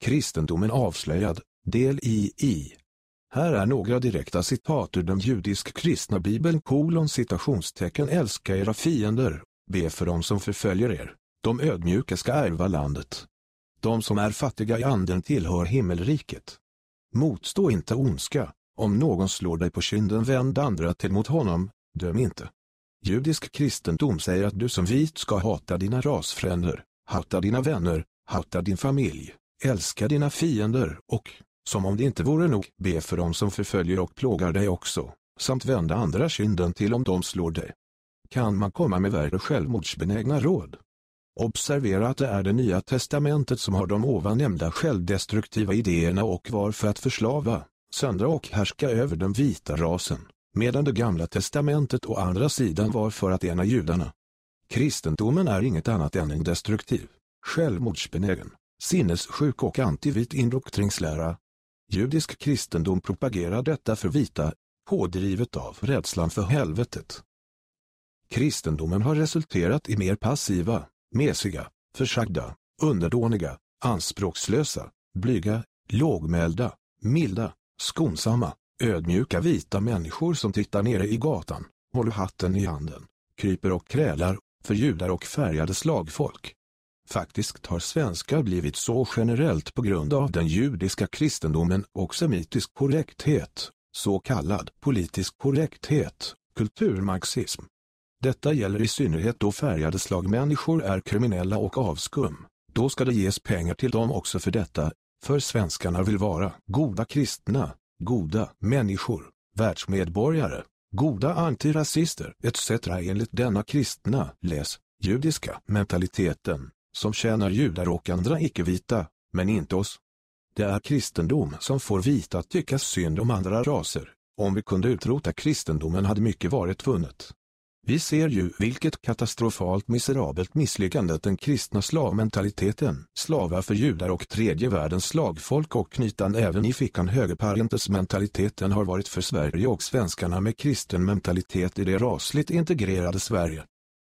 Kristendomen avslöjad, del i i. Här är några direkta citat ur den judisk-kristna bibeln kolon citationstecken älska era fiender, be för dem som förföljer er, de ödmjuka ska ärva landet. De som är fattiga i anden tillhör himmelriket. Motstå inte ondska, om någon slår dig på kinden vänd andra till mot honom, döm inte. Judisk kristendom säger att du som vit ska hata dina rasfränder, hata dina vänner, hata din familj, älska dina fiender och, som om det inte vore nog, be för dem som förföljer och plågar dig också, samt vända andra kinden till om de slår dig. Kan man komma med värre självmordsbenägna råd? Observera att det är det nya testamentet som har de ovan nämnda självdestruktiva idéerna och var för att förslava, söndra och härska över den vita rasen, medan det gamla testamentet å andra sidan var för att ena judarna. Kristendomen är inget annat än en destruktiv, självmordsbenägen, sinnessjuk och antivit indoktrinslära. Judisk kristendom propagerar detta för vita, pådrivet av rädslan för helvetet. Kristendomen har resulterat i mer passiva, mesiga, försagda, underdåniga, anspråkslösa, blyga, lågmälda, milda, skonsamma, ödmjuka vita människor som tittar nere i gatan, håller hatten i handen, kryper och krälar, för judar och färgade slagfolk. Faktiskt har svenskar blivit så generellt på grund av den judiska kristendomen och semitisk korrekthet, så kallad politisk korrekthet, kulturmarxism. Detta gäller i synnerhet då färgade slagmänniskor är kriminella och avskum. Då ska det ges pengar till dem också för detta, för svenskarna vill vara goda kristna, goda människor, världsmedborgare, goda antirasister etc. enligt denna kristna, läs, judiska mentaliteten, som tjänar judar och andra icke-vita, men inte oss. Det är kristendom som får vita att tycka synd om andra raser. Om vi kunde utrota kristendomen hade mycket varit vunnet. Vi ser ju vilket katastrofalt miserabelt misslyckande den kristna slavmentaliteten, slavar för judar och tredje världens slagfolk och knytan även i fickan högerparentesmentaliteten har varit för Sverige och svenskarna med kristen mentalitet i det rasligt integrerade Sverige.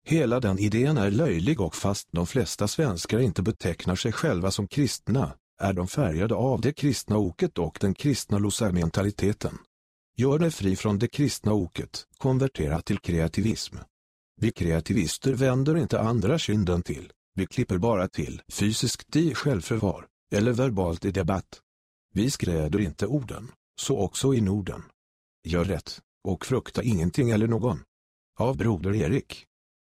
Hela den idén är löjlig och fast de flesta svenskar inte betecknar sig själva som kristna, är de färgade av det kristna oket och den kristna losarmentaliteten. Gör dig fri från det kristna oket, konvertera till kreativism. Vi kreativister vänder inte andra kinden till, vi klipper bara till fysiskt i självförvar, eller verbalt i debatt. Vi skräder inte orden, så också i Norden. Gör rätt, och frukta ingenting eller någon. Av Broder Erik